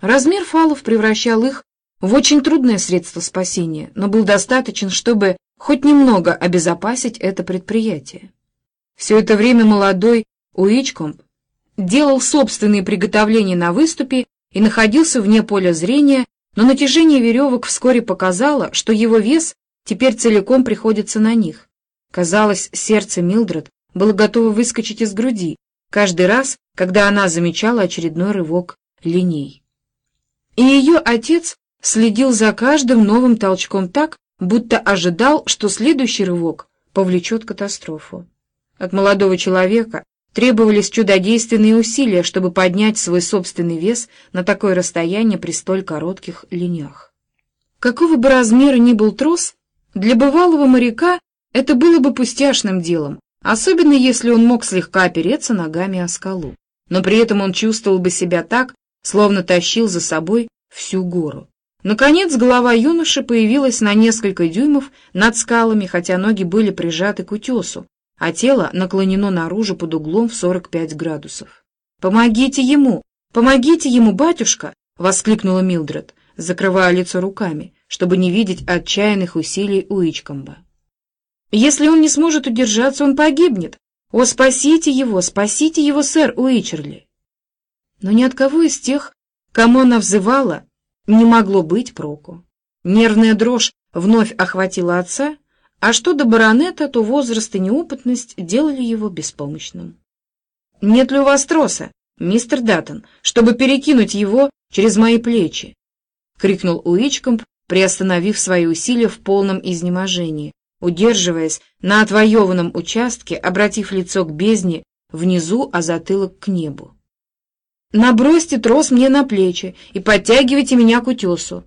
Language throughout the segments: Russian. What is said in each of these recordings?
Размер фалов превращал их в очень трудное средство спасения, но был достаточен, чтобы хоть немного обезопасить это предприятие. Все это время молодой Уичкомб делал собственные приготовления на выступе и находился вне поля зрения, но натяжение веревок вскоре показало, что его вес теперь целиком приходится на них. Казалось, сердце Милдред было готово выскочить из груди каждый раз, когда она замечала очередной рывок линей. И ее отец следил за каждым новым толчком так, будто ожидал, что следующий рывок повлечет катастрофу. От молодого человека требовались чудодейственные усилия, чтобы поднять свой собственный вес на такое расстояние при столь коротких линиях. Какого бы размера ни был трос, для бывалого моряка это было бы пустяшным делом, особенно если он мог слегка опереться ногами о скалу. Но при этом он чувствовал бы себя так, словно тащил за собой всю гору. Наконец голова юноши появилась на несколько дюймов над скалами, хотя ноги были прижаты к утесу, а тело наклонено наружу под углом в 45 градусов. «Помогите ему! Помогите ему, батюшка!» — воскликнула Милдред, закрывая лицо руками, чтобы не видеть отчаянных усилий Уичкомба. «Если он не сможет удержаться, он погибнет! О, спасите его! Спасите его, сэр Уичерли!» Но ни от кого из тех, кому она взывала, не могло быть проку. Нервная дрожь вновь охватила отца, а что до баронета, то возраст и неопытность делали его беспомощным. «Нет ли у вас троса, мистер Даттон, чтобы перекинуть его через мои плечи?» — крикнул Уичкомп, приостановив свои усилия в полном изнеможении, удерживаясь на отвоеванном участке, обратив лицо к бездне внизу, а затылок к небу. «Набросьте трос мне на плечи и подтягивайте меня к утесу.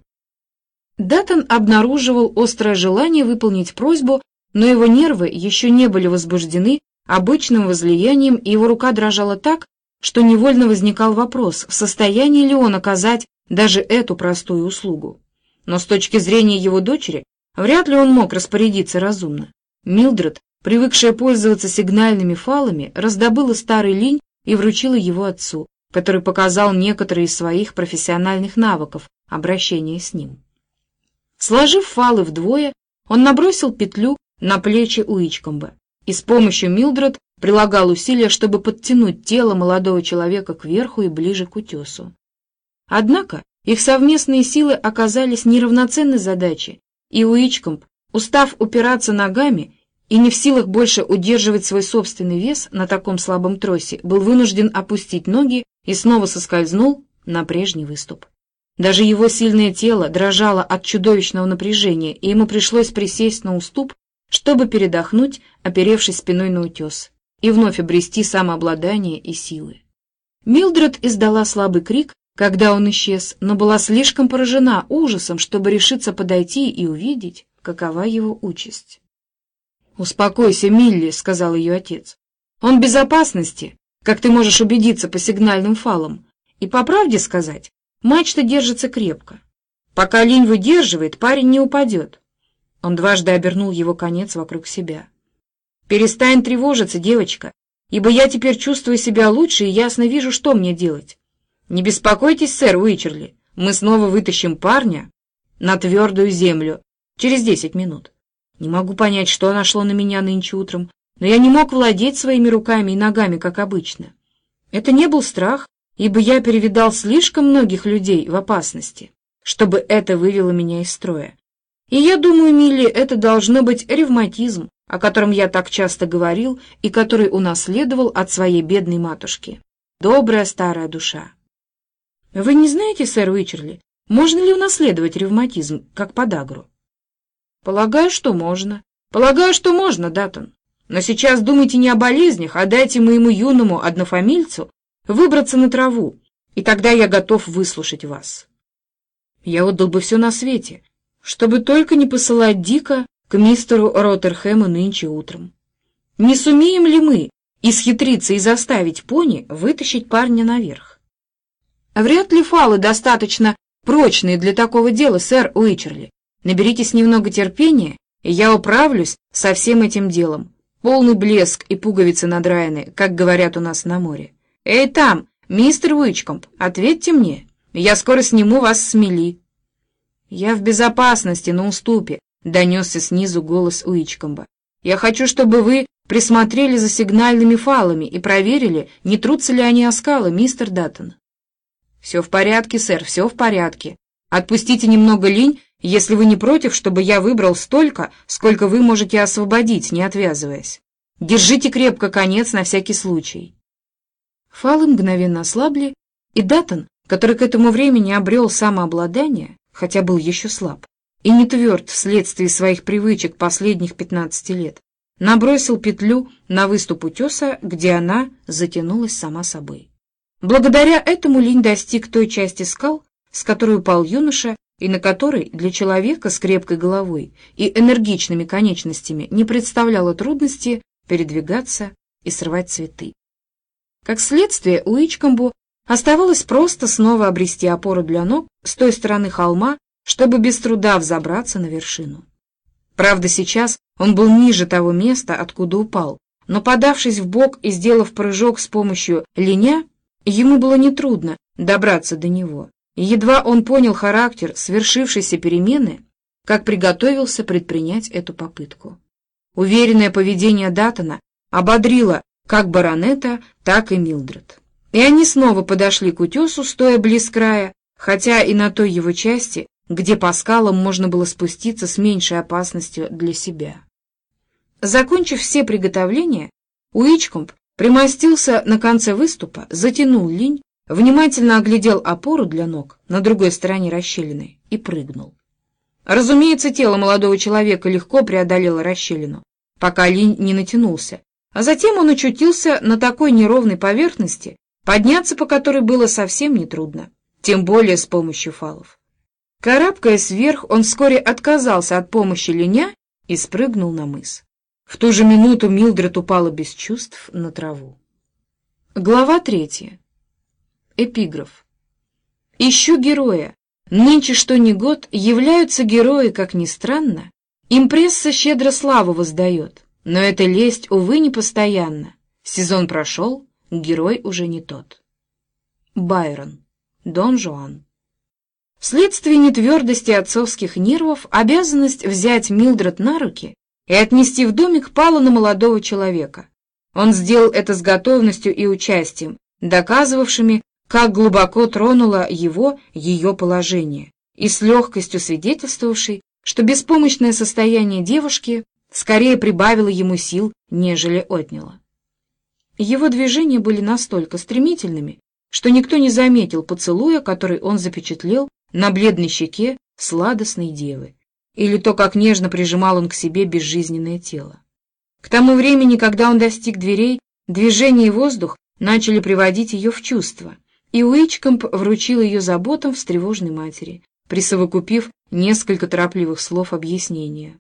Даттон обнаруживал острое желание выполнить просьбу, но его нервы еще не были возбуждены обычным возлиянием, и его рука дрожала так, что невольно возникал вопрос, в состоянии ли он оказать даже эту простую услугу. Но с точки зрения его дочери, вряд ли он мог распорядиться разумно. Милдред, привыкшая пользоваться сигнальными фалами, раздобыла старый линь и вручила его отцу, который показал некоторые из своих профессиональных навыков обращения с ним. Сложив фалы вдвое, он набросил петлю на плечи Уичкомба и с помощью Милдред прилагал усилия, чтобы подтянуть тело молодого человека кверху и ближе к утесу. Однако их совместные силы оказались неравноценной задачей, и Уичкомб, устав упираться ногами и не в силах больше удерживать свой собственный вес на таком слабом тросе, был вынужден опустить ноги и снова соскользнул на прежний выступ. Даже его сильное тело дрожало от чудовищного напряжения, и ему пришлось присесть на уступ, чтобы передохнуть, оперевшись спиной на утес, и вновь обрести самообладание и силы. Милдред издала слабый крик, когда он исчез, но была слишком поражена ужасом, чтобы решиться подойти и увидеть, какова его участь. «Успокойся, Милли», — сказал ее отец. «Он в безопасности, как ты можешь убедиться по сигнальным фалам. И по правде сказать, Мачта держится крепко. Пока линь выдерживает, парень не упадет. Он дважды обернул его конец вокруг себя. «Перестань тревожиться, девочка, ибо я теперь чувствую себя лучше и ясно вижу, что мне делать. Не беспокойтесь, сэр Уичерли, мы снова вытащим парня на твердую землю через десять минут. Не могу понять, что нашло на меня нынче утром, но я не мог владеть своими руками и ногами, как обычно. Это не был страх, ибо я перевидал слишком многих людей в опасности, чтобы это вывело меня из строя. И я думаю, Милли, это должно быть ревматизм, о котором я так часто говорил и который унаследовал от своей бедной матушки. Добрая старая душа. Вы не знаете, сэр Уичерли, можно ли унаследовать ревматизм, как подагру? Полагаю, что можно. Полагаю, что можно, Датон. Но сейчас думайте не о болезнях, а дайте моему юному однофамильцу выбраться на траву, и тогда я готов выслушать вас. Я отдал бы все на свете, чтобы только не посылать Дика к мистеру Роттерхэму нынче утром. Не сумеем ли мы исхитриться и заставить пони вытащить парня наверх? Вряд ли фалы достаточно прочные для такого дела, сэр Уичерли. Наберитесь немного терпения, и я управлюсь со всем этим делом. Полный блеск и пуговицы надраены, как говорят у нас на море. «Эй, там, мистер Уичкомп, ответьте мне, Я скоро сниму вас с мели». «Я в безопасности, на уступе», — донесся снизу голос Уичкомба. «Я хочу, чтобы вы присмотрели за сигнальными фалами и проверили, не трутся ли они о скалы, мистер Даттон». «Все в порядке, сэр, все в порядке. Отпустите немного линь, если вы не против, чтобы я выбрал столько, сколько вы можете освободить, не отвязываясь. Держите крепко конец на всякий случай». Фалы мгновенно ослабли, и Даттон, который к этому времени обрел самообладание, хотя был еще слаб, и не тверд вследствие своих привычек последних пятнадцати лет, набросил петлю на выступ утеса, где она затянулась сама собой. Благодаря этому Линь достиг той части скал, с которой упал юноша, и на которой для человека с крепкой головой и энергичными конечностями не представляло трудности передвигаться и срывать цветы. Как следствие, Уичкомбу оставалось просто снова обрести опору для ног с той стороны холма, чтобы без труда взобраться на вершину. Правда, сейчас он был ниже того места, откуда упал, но, подавшись в бок и сделав прыжок с помощью линя, ему было нетрудно добраться до него. Едва он понял характер свершившейся перемены, как приготовился предпринять эту попытку. Уверенное поведение Датона ободрило как баронета, так и Милдред. И они снова подошли к утесу, стоя близ края, хотя и на той его части, где по скалам можно было спуститься с меньшей опасностью для себя. Закончив все приготовления, Уичкомп примостился на конце выступа, затянул линь, внимательно оглядел опору для ног на другой стороне расщелины и прыгнул. Разумеется, тело молодого человека легко преодолело расщелину, пока линь не натянулся, а затем он очутился на такой неровной поверхности, подняться по которой было совсем нетрудно, тем более с помощью фалов. Карабкаясь вверх, он вскоре отказался от помощи линя и спрыгнул на мыс. В ту же минуту Милдред упала без чувств на траву. Глава третья. Эпиграф. «Ищу героя. Нынче что ни год являются герои, как ни странно. Им пресса щедро славу воздает, но эта лесть, увы, не постоянно. Сезон прошел, герой уже не тот». Байрон. Дон Жуан. Вследствие нетвердости отцовских нервов обязанность взять Милдред на руки и отнести в домик пала на молодого человека. Он сделал это с готовностью и участием, доказывавшими, как глубоко тронуло его ее положение, и с легкостью свидетельствовавшей, что беспомощное состояние девушки скорее прибавило ему сил, нежели отняло. Его движения были настолько стремительными, что никто не заметил поцелуя, который он запечатлел на бледной щеке сладостной девы, или то, как нежно прижимал он к себе безжизненное тело. К тому времени, когда он достиг дверей, движение и воздух начали приводить ее в чувство, и Уичкомп вручил ее заботам встревоженной матери, присовокупив несколько торопливых слов объяснения.